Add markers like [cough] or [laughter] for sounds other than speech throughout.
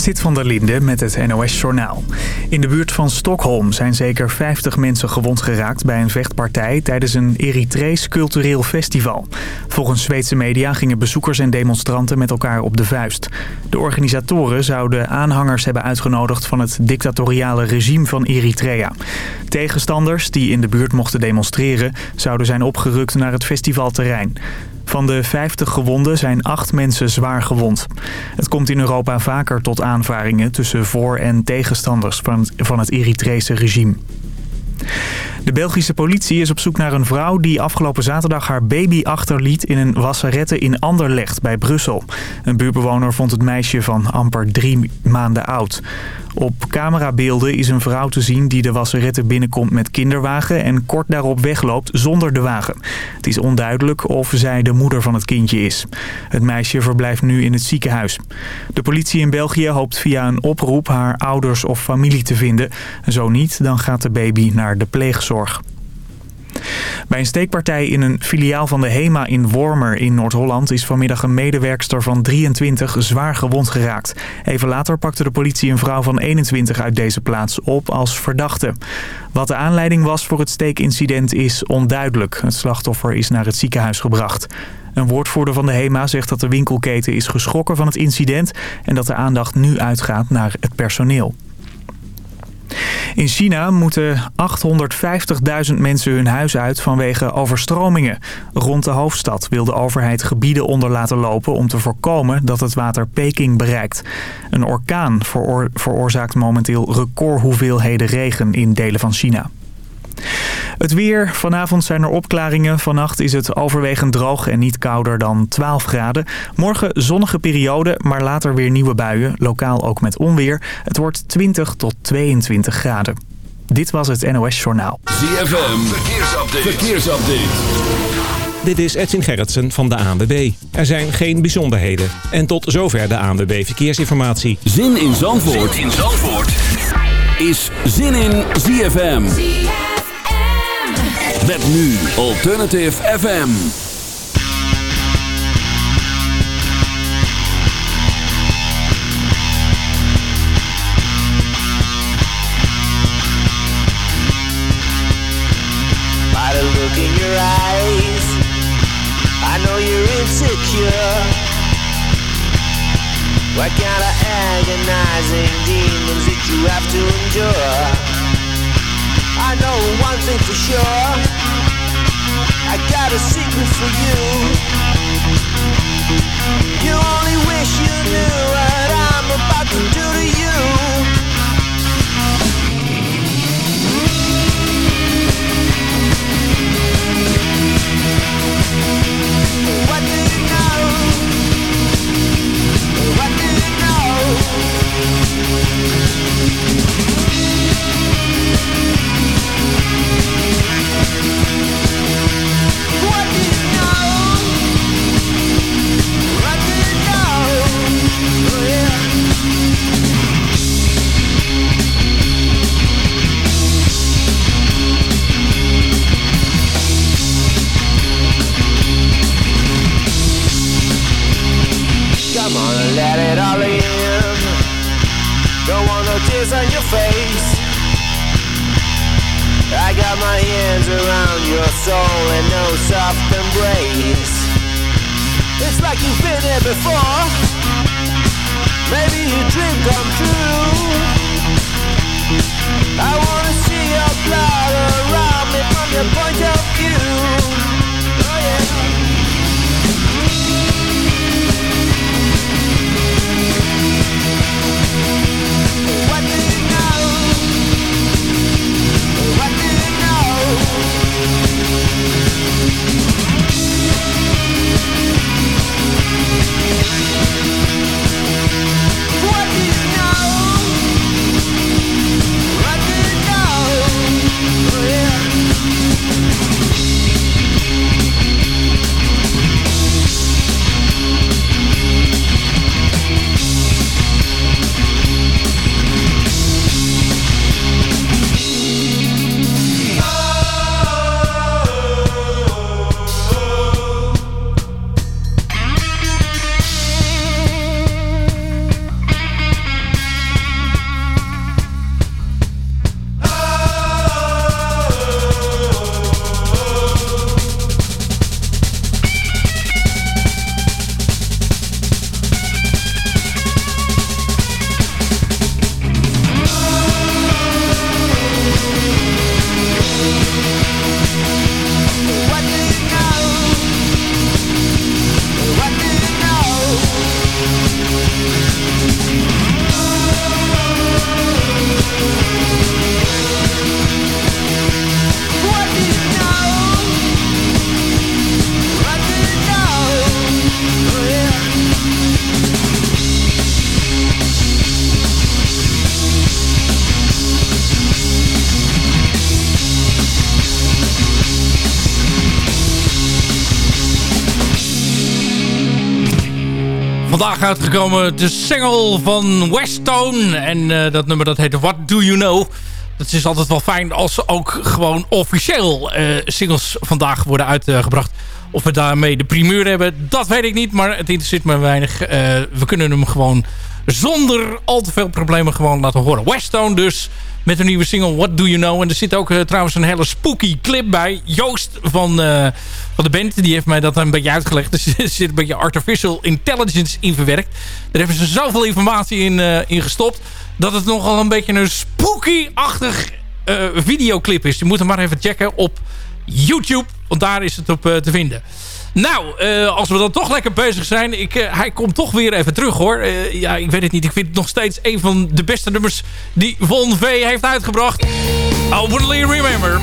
Sit van der Linde met het NOS-journaal. In de buurt van Stockholm zijn zeker 50 mensen gewond geraakt bij een vechtpartij tijdens een Eritrees cultureel festival. Volgens Zweedse media gingen bezoekers en demonstranten met elkaar op de vuist. De organisatoren zouden aanhangers hebben uitgenodigd van het dictatoriale regime van Eritrea. Tegenstanders die in de buurt mochten demonstreren zouden zijn opgerukt naar het festivalterrein. Van de 50 gewonden zijn 8 mensen zwaar gewond. Het komt in Europa vaker tot aanvaringen tussen voor- en tegenstanders van, het Eritrese regime. De Belgische politie is op zoek naar een vrouw die afgelopen zaterdag haar baby achterliet in een wasserette in Anderlecht bij Brussel. Een buurtbewoner vond het meisje van amper drie maanden oud. Op camerabeelden is een vrouw te zien die de wasserette binnenkomt met kinderwagen en kort daarop wegloopt zonder de wagen. Het is onduidelijk of zij de moeder van het kindje is. Het meisje verblijft nu in het ziekenhuis. De politie in België hoopt via een oproep haar ouders of familie te vinden. Zo niet, dan gaat de baby naar de pleegzorg. Bij een steekpartij in een filiaal van de HEMA in Wormer in Noord-Holland... is vanmiddag een medewerkster van 23 zwaar gewond geraakt. Even later pakte de politie een vrouw van 21 uit deze plaats op als verdachte. Wat de aanleiding was voor het steekincident is onduidelijk. Het slachtoffer is naar het ziekenhuis gebracht. Een woordvoerder van de HEMA zegt dat de winkelketen is geschrokken van het incident... en dat de aandacht nu uitgaat naar het personeel. In China moeten 850.000 mensen hun huis uit vanwege overstromingen. Rond de hoofdstad wil de overheid gebieden onder laten lopen om te voorkomen dat het water Peking bereikt. Een orkaan veroorzaakt momenteel recordhoeveelheden regen in delen van China. Het weer. Vanavond zijn er opklaringen. Vannacht is het overwegend droog en niet kouder dan 12 graden. Morgen zonnige periode, maar later weer nieuwe buien. Lokaal ook met onweer. Het wordt 20 tot 22 graden. Dit was het NOS Journaal. ZFM. Verkeersupdate. Verkeersupdate. Dit is Edwin Gerritsen van de ANWB. Er zijn geen bijzonderheden. En tot zover de ANWB Verkeersinformatie. Zin in Zandvoort, zin in Zandvoort. is Zin in ZFM. Met nu Alternative FM. By the look in your eyes, I know you're insecure. What kind of agonizing demons did you have to endure? I know one thing for sure. I got a secret for you. You only wish you knew what I'm about to do to you. What do you know? What do you know? Come on let it all in. Don't want no tears on your face. I got my hands around your soul and no soft embrace. It's like you've been here before. Maybe your dream come true. I wanna see your blood around me from your point of view. Oh yeah. Vandaag uitgekomen de single van Westone. En uh, dat nummer dat heet What Do You Know. Het is altijd wel fijn als ook gewoon officieel uh, singles vandaag worden uitgebracht. Of we daarmee de primeur hebben, dat weet ik niet. Maar het interesseert me weinig. Uh, we kunnen hem gewoon zonder al te veel problemen gewoon laten horen. Westone dus met een nieuwe single What Do You Know. En er zit ook uh, trouwens een hele spooky clip bij. Joost van, uh, van de band, die heeft mij dat een beetje uitgelegd. Dus [laughs] er zit een beetje artificial intelligence in verwerkt. Daar hebben ze zoveel informatie in, uh, in gestopt... dat het nogal een beetje een spooky-achtig videoclip is. Je moet hem maar even checken op YouTube, want daar is het op te vinden. Nou, uh, als we dan toch lekker bezig zijn. Ik, uh, hij komt toch weer even terug hoor. Uh, ja, ik weet het niet. Ik vind het nog steeds een van de beste nummers die Von V heeft uitgebracht. Openly Remember.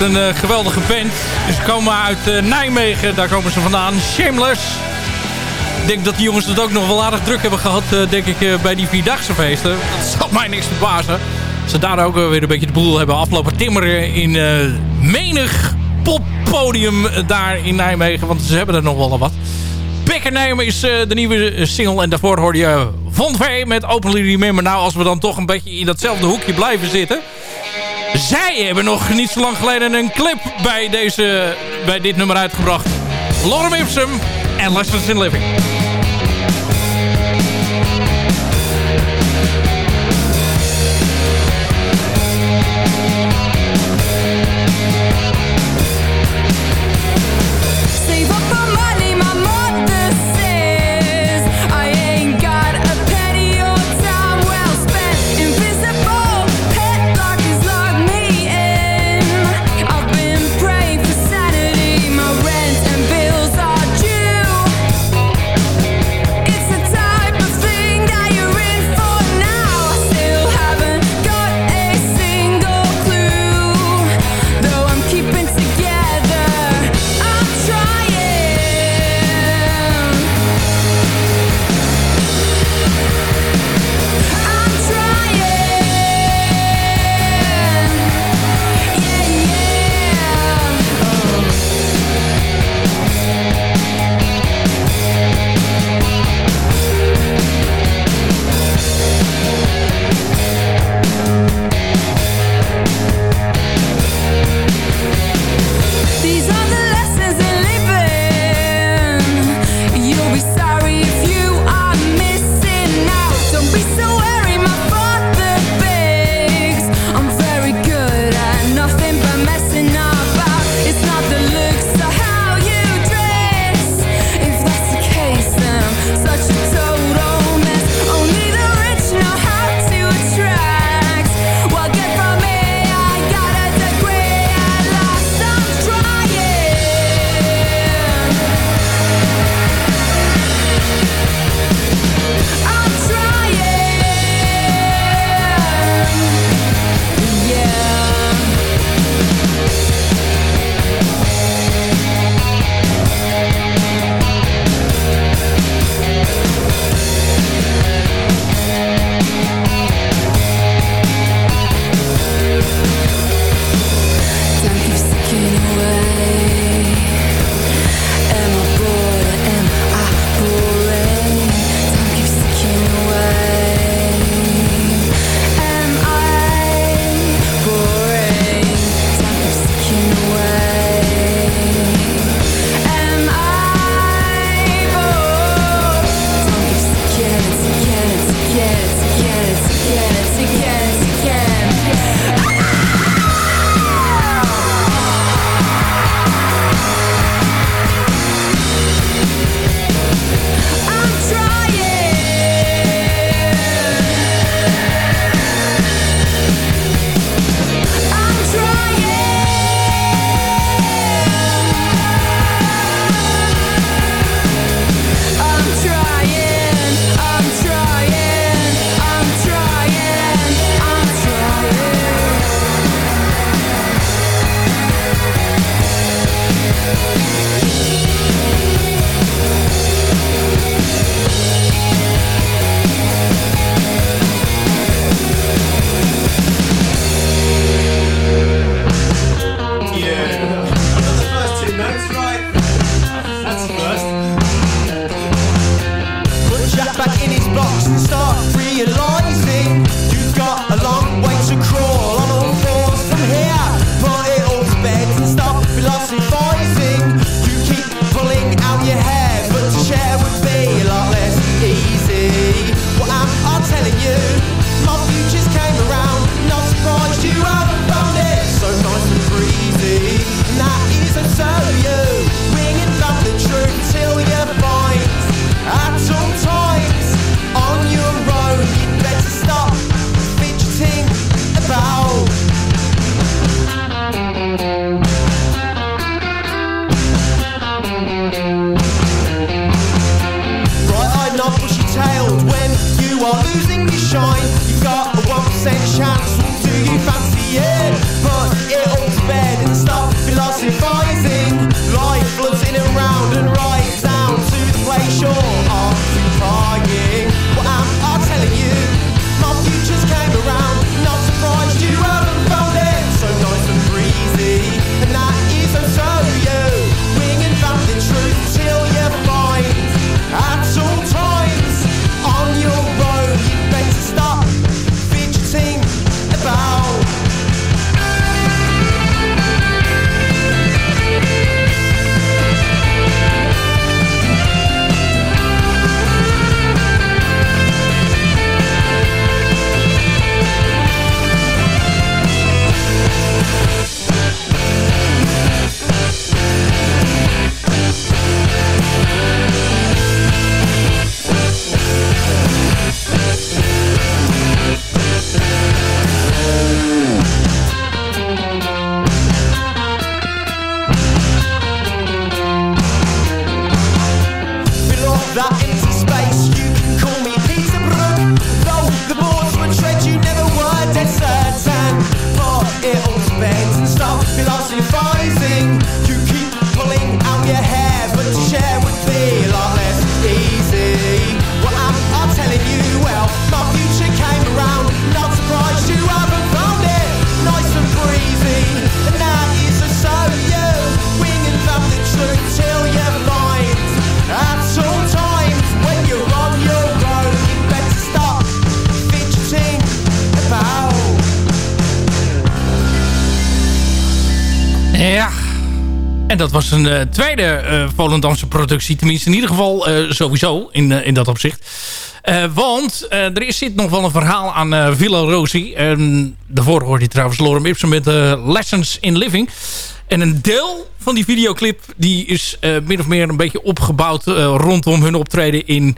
Een uh, geweldige band. Ze komen uit uh, Nijmegen, daar komen ze vandaan. Shameless. Ik denk dat die jongens het ook nog wel aardig druk hebben gehad, uh, denk ik, bij die Vierdaagse feesten. [laughs] Dat zal mij niks verbazen. Ze daar ook weer een beetje de boel hebben afgelopen timmeren in menig poppodium daar in Nijmegen. Want ze hebben er nog wel wat. Bekkernemen is de nieuwe single. En daarvoor hoorde je Von V met Openly Remember. Nou, als we dan toch een beetje in datzelfde hoekje blijven zitten... Zij hebben nog niet zo lang geleden een clip bij, deze, bij dit nummer uitgebracht. Lorem Ipsum en Lessons in Living. I would fail. En dat was een tweede uh, Volendamse productie. Tenminste in ieder geval sowieso in, in dat opzicht. want er is, zit nog wel een verhaal aan Villa Rosie. daarvoor hoorde je trouwens Lorem Ipsum met Lessons in Living. En een deel van die videoclip die is min of meer een beetje opgebouwd rondom hun optreden in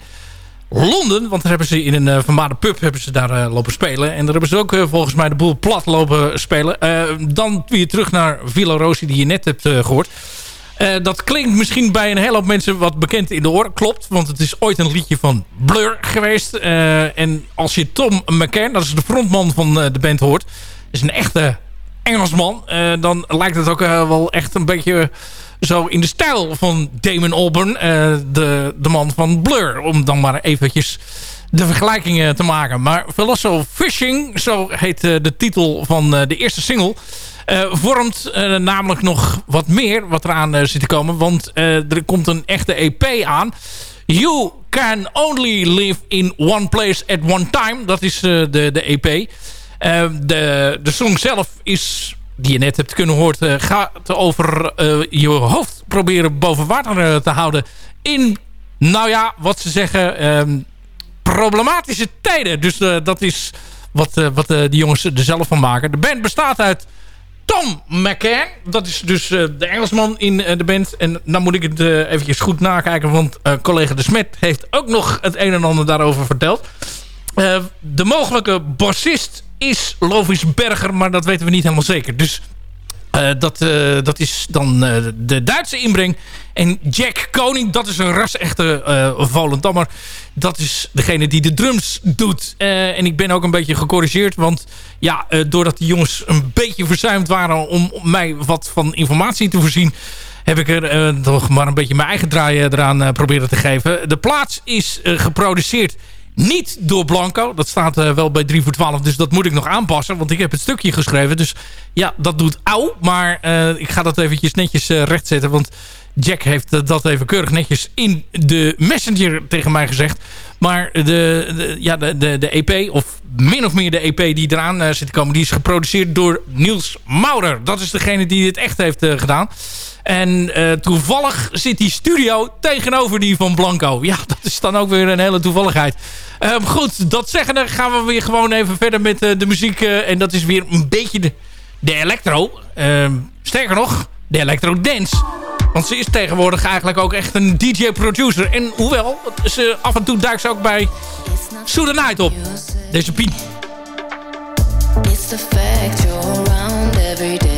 Londen. Want daar hebben ze in een uh, vermaarde pub hebben ze daar uh, lopen spelen. En daar hebben ze ook uh, volgens mij de boel plat lopen spelen. dan weer terug naar Villa Rosi die je net hebt gehoord. dat klinkt misschien bij een hele hoop mensen wat bekend in de oor. Klopt, want het is ooit een liedje van Blur geweest. en als je Tom McCann, dat is de frontman van de band, hoort... is een echte Engelsman. dan lijkt het ook wel echt een beetje zo in de stijl van Damon Albarn, uh, de, de man van Blur. Om dan maar eventjes de vergelijkingen te maken. Maar Veloso Fishing, zo heet uh, de titel van uh, de eerste single... vormt namelijk nog wat meer wat eraan zit te komen. Want er komt een echte EP aan. You Can Only Live in One Place at One Time. Dat is de, de EP. de, de song zelf is die je net hebt kunnen horen, uh, gaat over uh, je hoofd proberen boven water uh, te houden in, nou ja, wat ze zeggen, um, problematische tijden. Dus dat is wat, wat die jongens er zelf van maken. De band bestaat uit Tom McCann. Dat is dus de Engelsman in de band. En dan moet ik het eventjes goed nakijken, want collega De Smet heeft ook nog het een en ander daarover verteld. de mogelijke bassist is Lovis Berger, maar dat weten we niet helemaal zeker. Dus uh, dat, uh, dat is dan uh, de Duitse inbreng. En Jack Koning, dat is een ras-echte Volendammer. Dat is degene die de drums doet. en ik ben ook een beetje gecorrigeerd. Want ja, doordat die jongens een beetje verzuimd waren... om mij wat van informatie te voorzien... heb ik er toch maar een beetje mijn eigen draai eraan proberen te geven. De plaats is geproduceerd niet door Blanco. Dat staat uh, wel bij 3 voor 12. Dus dat moet ik nog aanpassen. Want ik heb het stukje geschreven. Dus ja, dat doet auw. Maar uh, ik ga dat eventjes netjes uh, rechtzetten. Want Jack heeft dat even keurig netjes in de messenger tegen mij gezegd. Maar de, de ja, de, de, de EP, of min of meer de EP die eraan zit te komen... die is geproduceerd door Niels Maurer. Dat is degene die dit echt heeft gedaan. En uh, toevallig zit die studio tegenover die van Blanco. Ja, dat is dan ook weer een hele toevalligheid. Uh, goed, dat zeggende gaan we weer gewoon even verder met uh, de muziek. en dat is weer een beetje de, electro. Ehm, sterker nog, de electro dance. Want ze is tegenwoordig eigenlijk ook echt een DJ-producer. En hoewel, ze af en toe duikt ze ook bij Soothe Night op. Deze Pien. It's the fact you're around every.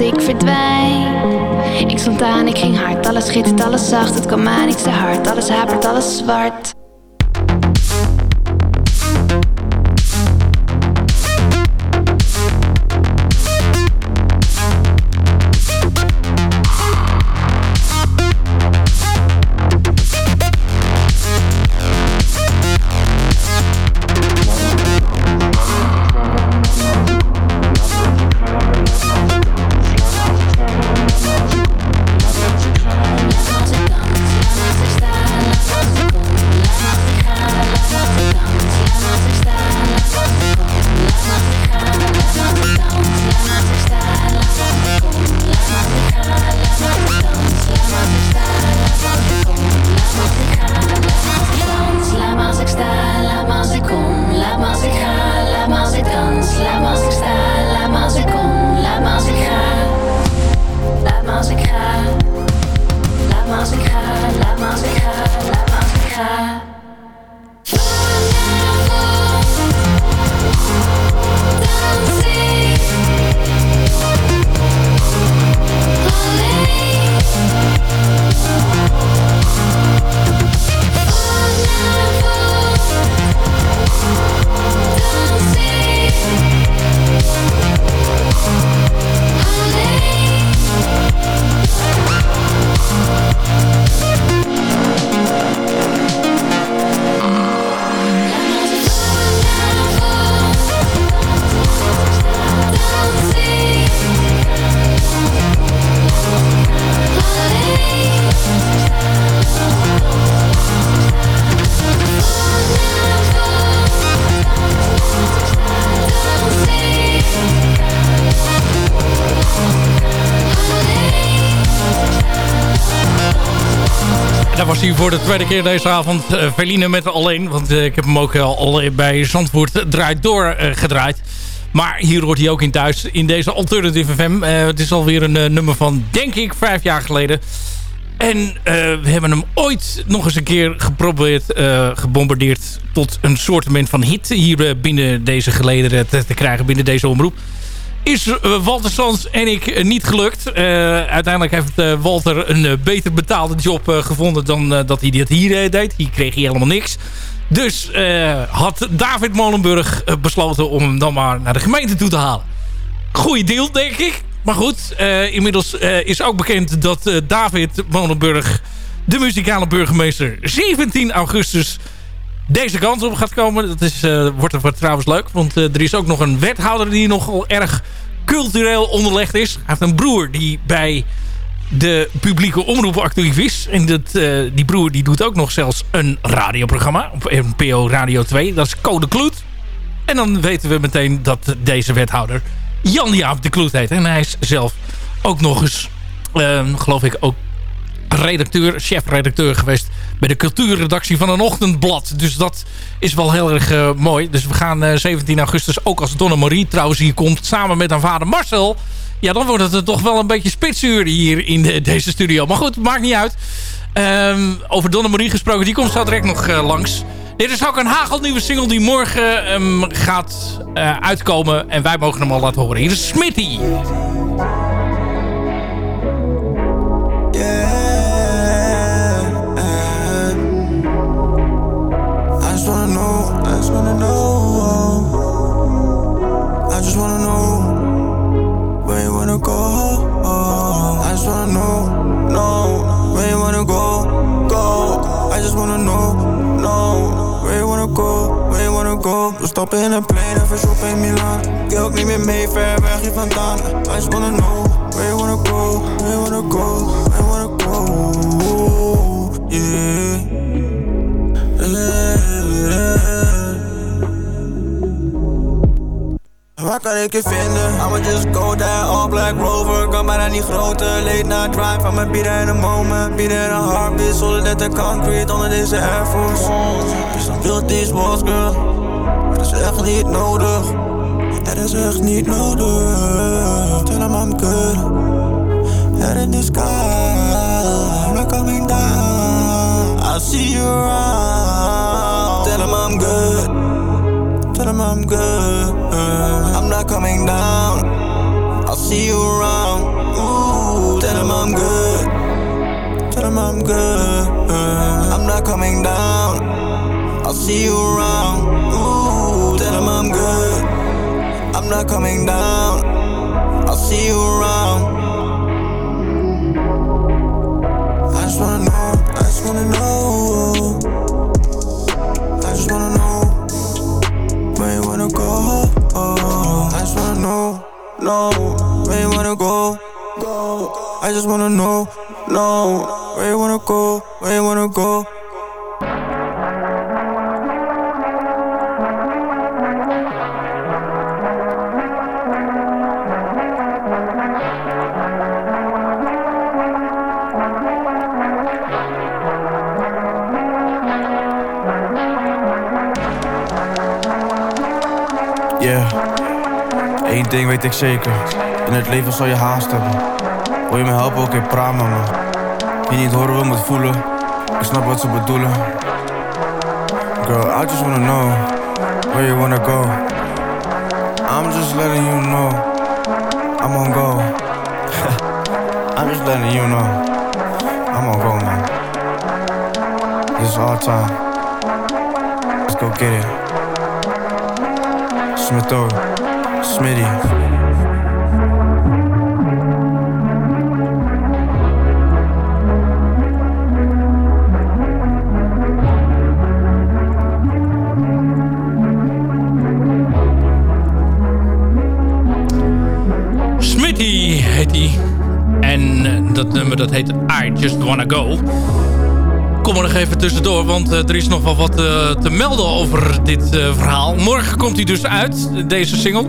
ik verdwijn. Ik stond aan, ik ging hard, alles schittert, alles zacht. Het kwam aan, ik te hard, alles hapert, alles zwart. Voor de tweede keer deze avond. Uh, Feline met Alleen. Want uh, ik heb hem ook al bij Zandvoort draait door gedraaid. Maar hier hoort hij ook in thuis. In deze Alternative FM. het is alweer een nummer van, denk ik, vijf jaar geleden. En we hebben hem ooit nog eens een keer geprobeerd, gebombardeerd... tot een soortement van hit hier binnen deze gelederen te, te krijgen. Binnen deze omroep is Walter Sans en ik niet gelukt. Uh, uiteindelijk heeft Walter een beter betaalde job gevonden dan dat hij dit hier deed. Hier kreeg hij helemaal niks. Dus had David Molenburg besloten om hem dan maar naar de gemeente toe te halen. Goeie deal, denk ik. Maar goed, inmiddels is ook bekend dat David Molenburg, de muzikale burgemeester, 17 augustus deze kant op gaat komen. Dat is, uh, wordt, wordt trouwens leuk. Want uh, er is ook nog een wethouder die nogal erg cultureel onderlegd is. Hij heeft een broer die bij de publieke omroep actief is. En uh, die broer die doet ook nog zelfs een radioprogramma. Op NPO Radio 2. Dat is Code Kloet. En dan weten we meteen dat deze wethouder Jan-Jaap de Kloet heet. En hij is zelf ook nog eens, geloof ik, ook redacteur, chef-redacteur geweest bij de cultuurredactie van een ochtendblad. Dus dat is wel heel erg uh, mooi. Dus we gaan uh, 17 augustus ook als Donna Marie trouwens hier komt samen met haar vader Marcel. Ja, dan wordt het toch wel een beetje spitsuur hier in de, deze studio. Maar goed, maakt niet uit. Um, over Donna Marie gesproken, die komt zo direct nog uh, langs. Dit is ook een hagelnieuwe single die morgen um, gaat uitkomen. En wij mogen hem al laten horen. Hier is Smitty. We stappen in een plane en vershoppen in Milaan Ik ook niet meer mee, ver weg hier vandaan. I just wanna know, where you wanna go Where you wanna go, where you wanna go? Yeah, Waar kan ik je vinden? I'ma just go there, all black rover. Kan bijna niet groter, late night drive Van mijn bieden in een moment, bieden in een heartbeat Solid de concrete onder deze Air Force. Wil deze boss girl is echt niet nodig. Het is echt niet nodig. Tell him I'm good. Head in the sky. I'm not coming down. I see you around. Tell him I'm good. Tell him I'm good. I'm not coming down. I'll see you around. Ooh, Tell him I'm good. Tell him I'm good. I'm not coming down. I'll see you around. Ooh, Tell I'm good I'm not coming down I'll see you around I just wanna know I just wanna know I just wanna know where you wanna go? I just wanna know, know where you wanna go? Go. I just wanna know, know where you wanna go? Where you wanna go? Weet ik zeker. In het leven zal je haast hebben. Wil je me helpen? Oké, praat met me. Wie niet horen wil, moet voelen. Ik snap wat ze bedoelen. Girl, I just wanna know where you wanna go. I'm just letting you know. I'm on go. [laughs] I'm just letting you know. I'm on go, man. This is our time. Let's go get it. Smitho, Smitty. Smitty heet hij. En eh, dat nummer dat heet I Just Wanna Go. Kom er nog even tussendoor, want eh, er is nog wel wat eh, te melden over dit eh, verhaal. Morgen komt hij dus uit, deze single.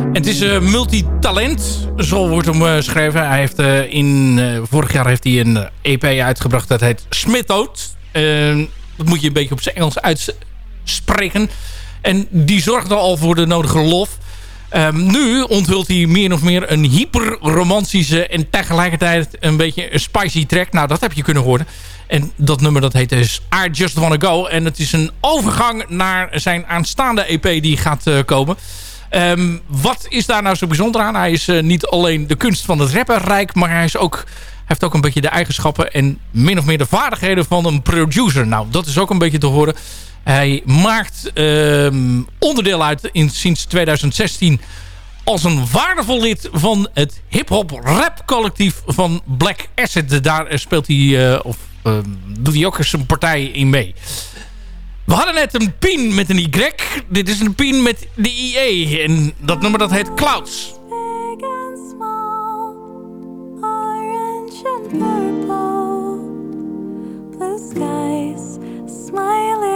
En het is multitalent, zo wordt hem geschreven. Hij heeft, in, vorig jaar heeft hij een EP uitgebracht, dat heet Smithout. Eh, dat moet je een beetje op zijn Engels uitspreken. En die zorgde al voor de nodige lof. Ehm, nu onthult hij meer of meer een hyperromantische en tegelijkertijd een beetje een spicy track. Nou, dat heb je kunnen horen. En dat nummer dat heet dus I Just Wanna Go. En het is een overgang naar zijn aanstaande EP die gaat eh, komen. Ehm, wat is daar nou zo bijzonder aan? Hij is eh, niet alleen de kunst van het rappen rijk, maar hij is ook, heeft ook een beetje de eigenschappen en min of meer de vaardigheden van een producer. Nou, dat is ook een beetje te horen. Hij maakt ehm, onderdeel uit in, sinds 2016 als een waardevol lid van het hip-hop rap collectief van Black Acid. Daar eh, speelt hij, eh, of ehm, doet hij ook eens een partij in mee. We hadden net een pin met een Y. Dit is een pin met de IE. En dat nummer dat heet Clouds. Big and small, orange and purple, blue skies, smiling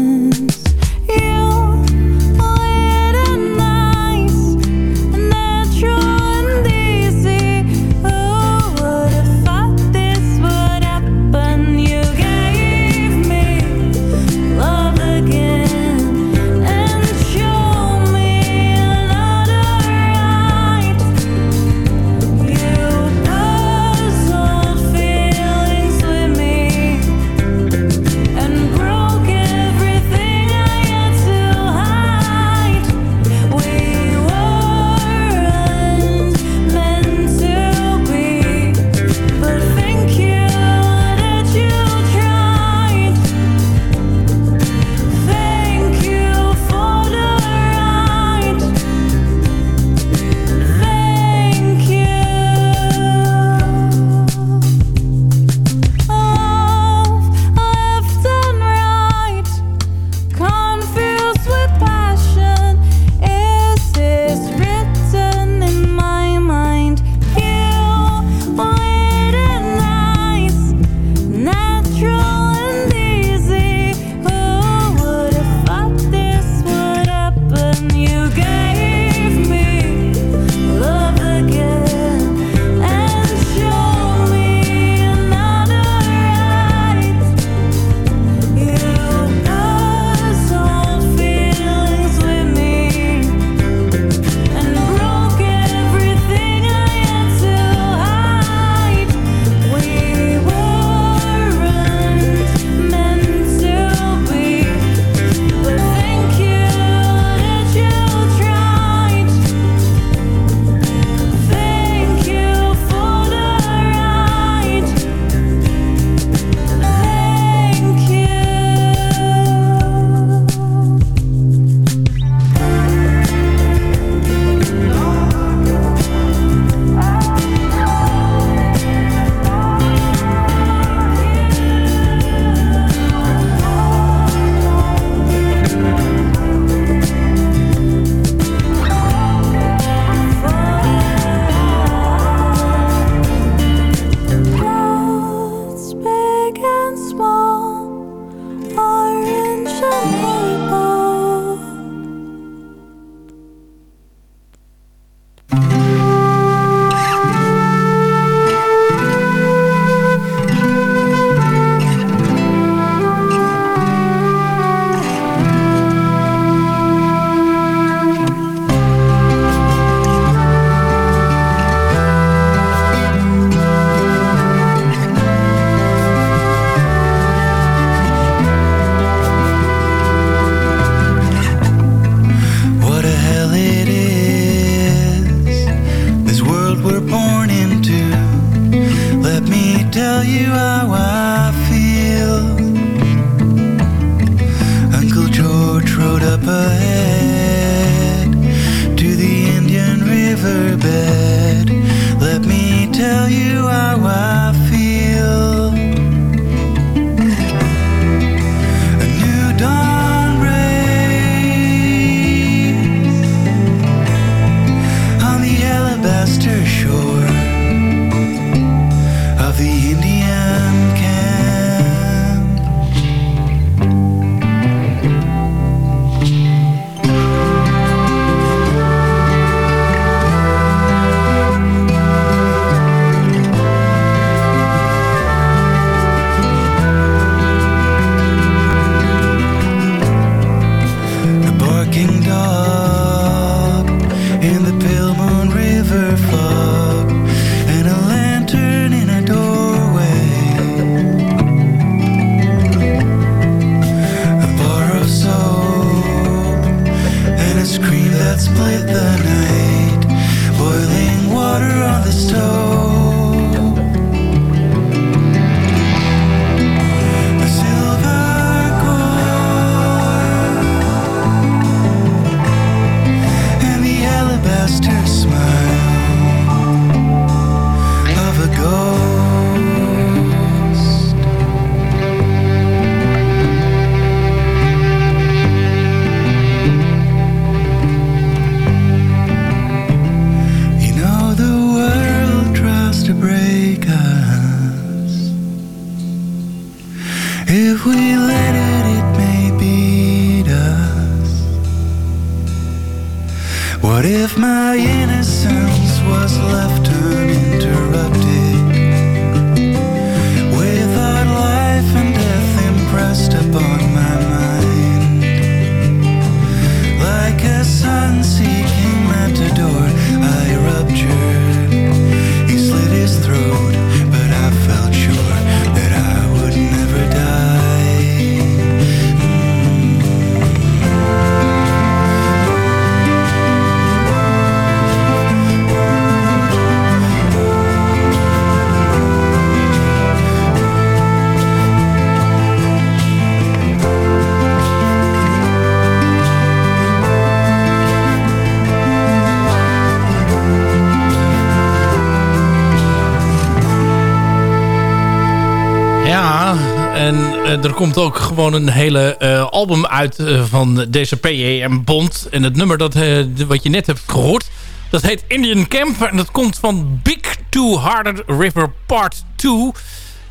er komt ook gewoon een hele eh, album uit eh, van deze PEM Bond. En het nummer dat, eh, wat je net hebt gehoord, dat heet Indian Camp. En dat komt van Big Two Hearted River Part 2.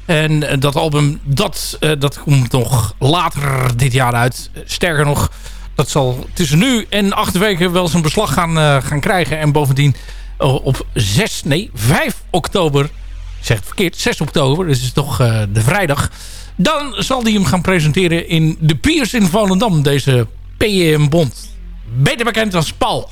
En eh, dat album, dat, eh, dat komt nog later dit jaar uit. Sterker nog, dat zal tussen nu en acht weken wel zijn beslag gaan, eh, gaan krijgen. En bovendien eh, op 6, nee, 5 oktober ik zeg het verkeerd, 6 oktober, dus is toch eh, de vrijdag. Dan zal hij hem gaan presenteren in de Piers in Volendam, deze PM Bond. Beter bekend als Paul.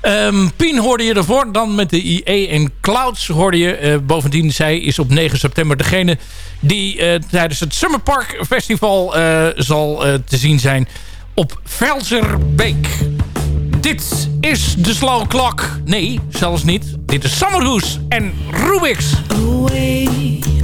Ehm, Pien hoorde je ervoor, dan met de IE en Clouds hoorde je. Eh, bovendien, zij is op 9 september degene die eh, tijdens het Summer Park Festival eh, zal te zien zijn op Velserbeek. Dit is de slow. Nee, zelfs niet. Dit is Summerhoes en Rubix. A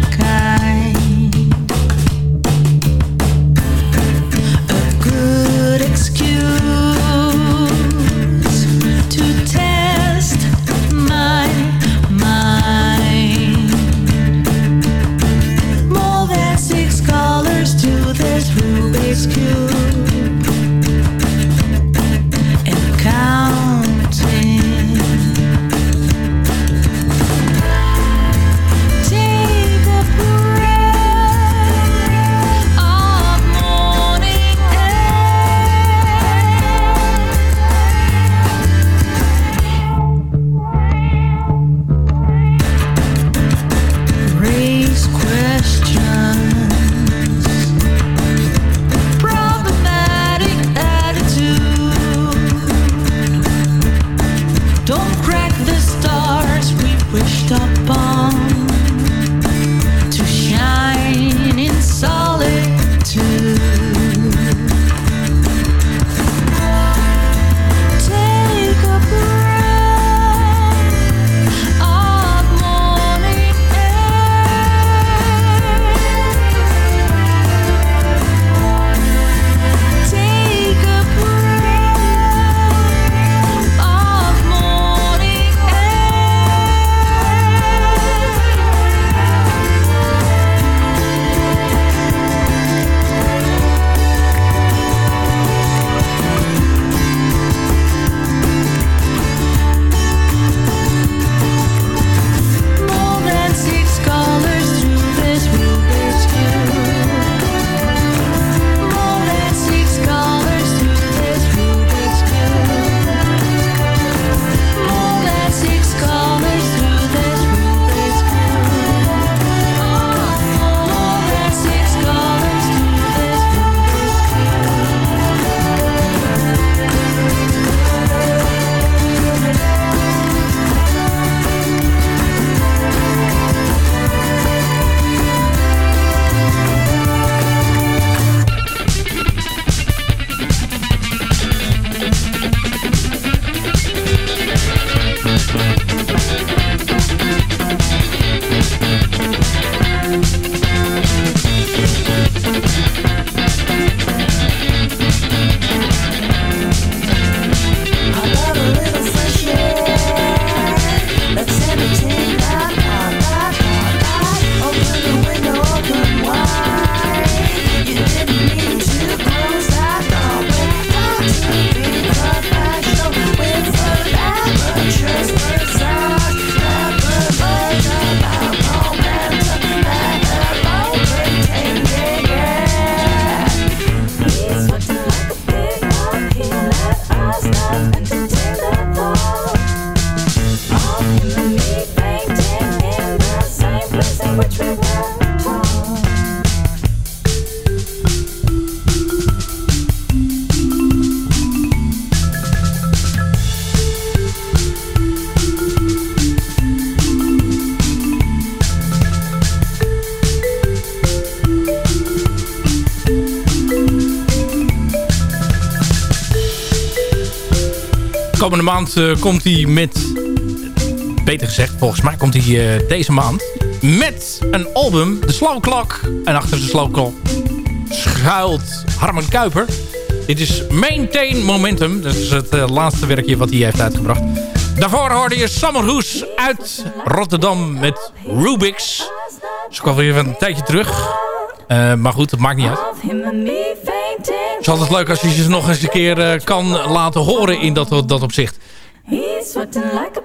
komende maand eh, komt hij met... Beter gezegd, volgens mij komt hij eh, deze maand... met een album, de Slow Clock. En achter de Slow schuilt Harman Kuiper. Dit is Maintain Momentum. Dat is het eh, laatste werkje wat hij heeft uitgebracht. Daarvoor hoorde je Summerhoes uit Rotterdam met Rubix. Dat is ook alweer een tijdje terug. Maar goed, dat maakt niet uit. Het is altijd leuk als je ze nog eens een keer eh, kan laten horen in dat, dat opzicht.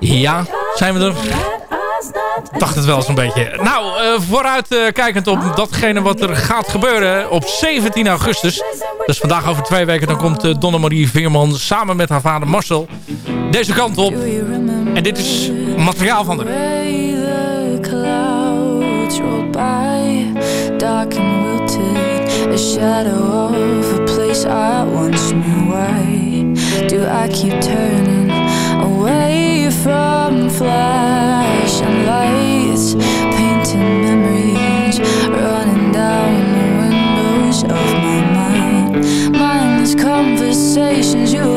Ja, zijn we er? Dacht het wel zo'n beetje. Nou, uh, vooruit kijkend op datgene wat er gaat gebeuren op 17 augustus. Dus vandaag over twee weken dan komt uh, Donna Marie Veerman samen met haar vader Marcel deze kant op. En dit is materiaal van haar. dark and wilted A shadow of a place I once knew Why do I keep turning away from flash and lights Painting memories running down the windows of my mind. Mindless conversations you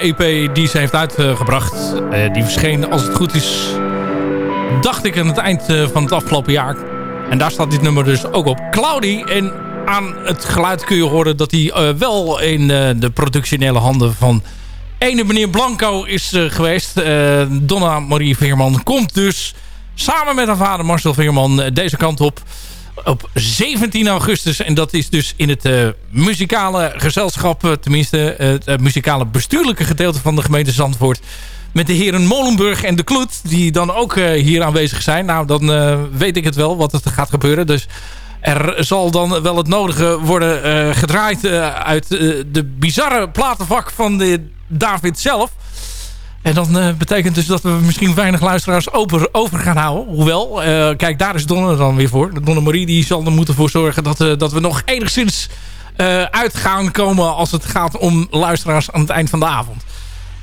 enige EP die ze heeft uitgebracht, eh, die verscheen als het goed is, dacht ik aan het eind eh, van het afgelopen jaar. En daar staat dit nummer dus ook op. Cloudy. En aan het geluid kun je horen dat hij eh, wel in de productionele handen van ene meneer Blanco is geweest. Donna Marie Veerman komt dus samen met haar vader Marcel Veerman deze kant op. Op 17 augustus. En dat is dus in het eh, muzikale gezelschap. eh, tenminste, eh, het muzikale bestuurlijke gedeelte van de gemeente Zandvoort. Met de heren Molenburg en de Kloet. Die dan ook hier aanwezig zijn. Nou, dan weet ik het wel wat er gaat gebeuren. Dus er zal dan wel het nodige worden gedraaid uit de bizarre platenvak van de David zelf. En dan eh, betekent dus dat we misschien weinig luisteraars over, over gaan houden. Hoewel, eh, kijk, daar is Donne dan weer voor. Donne Marie die zal er moeten voor zorgen dat, eh, dat we nog enigszins uit gaan komen... als het gaat om luisteraars aan het eind van de avond.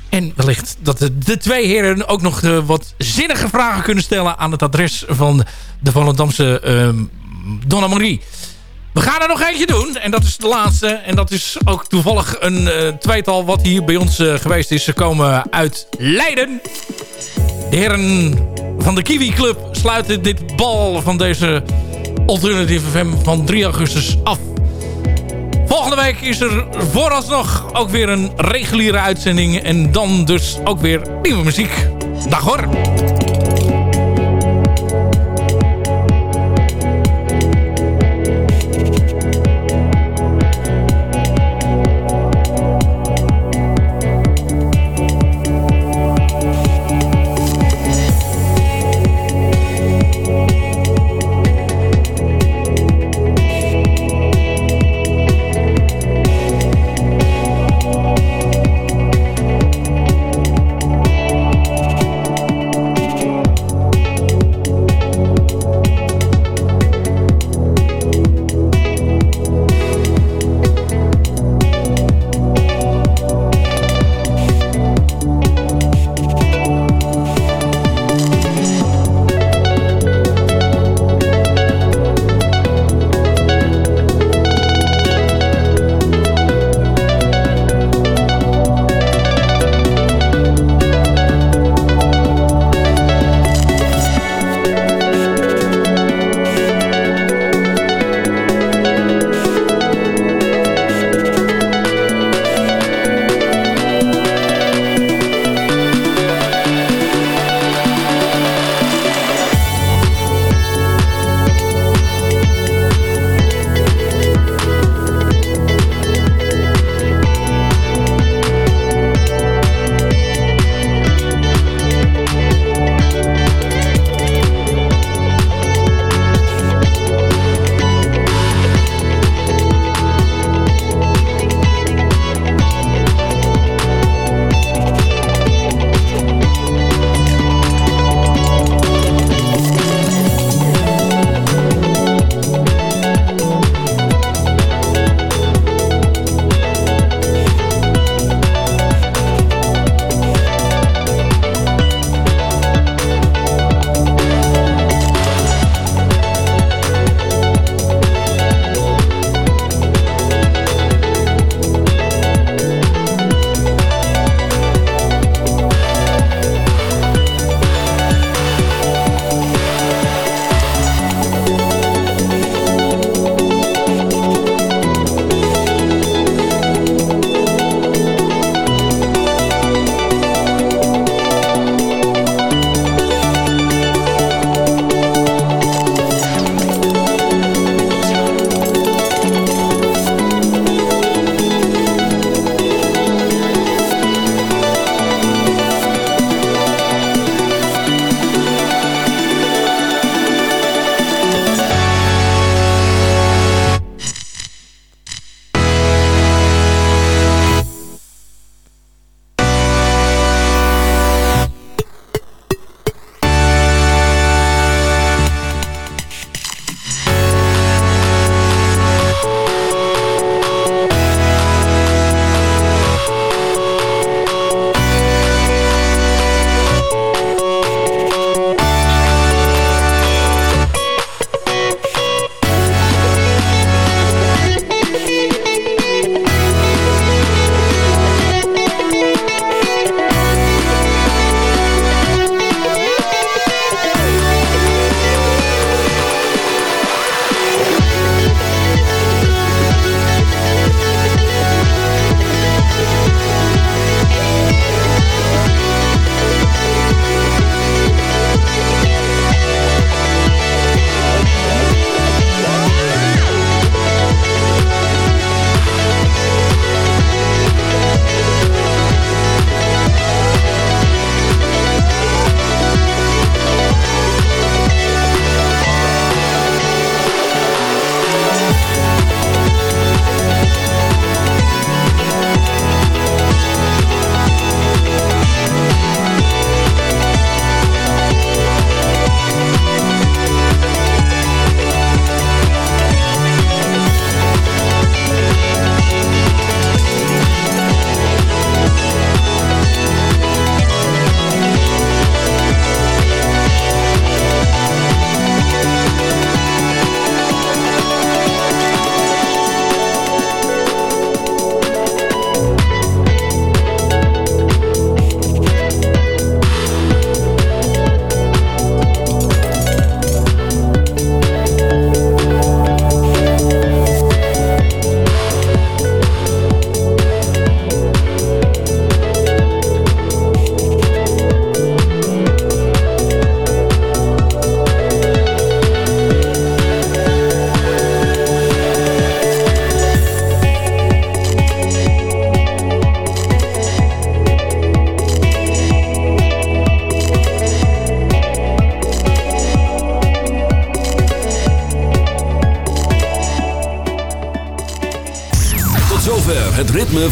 En wellicht dat de, de twee heren ook nog wat zinnige vragen kunnen stellen... aan het adres van de Volendamse ehm Donna Marie. We gaan er nog eentje doen. En dat is de laatste. En dat is ook toevallig een eh, tweetal wat hier bij ons eh, geweest is. Ze komen uit Leiden. De heren van de Kiwi Club sluiten dit bal van deze Alternative FM van 3 augustus af. Volgende week is er vooralsnog ook weer een reguliere uitzending. En dan dus ook weer nieuwe muziek. Dag hoor.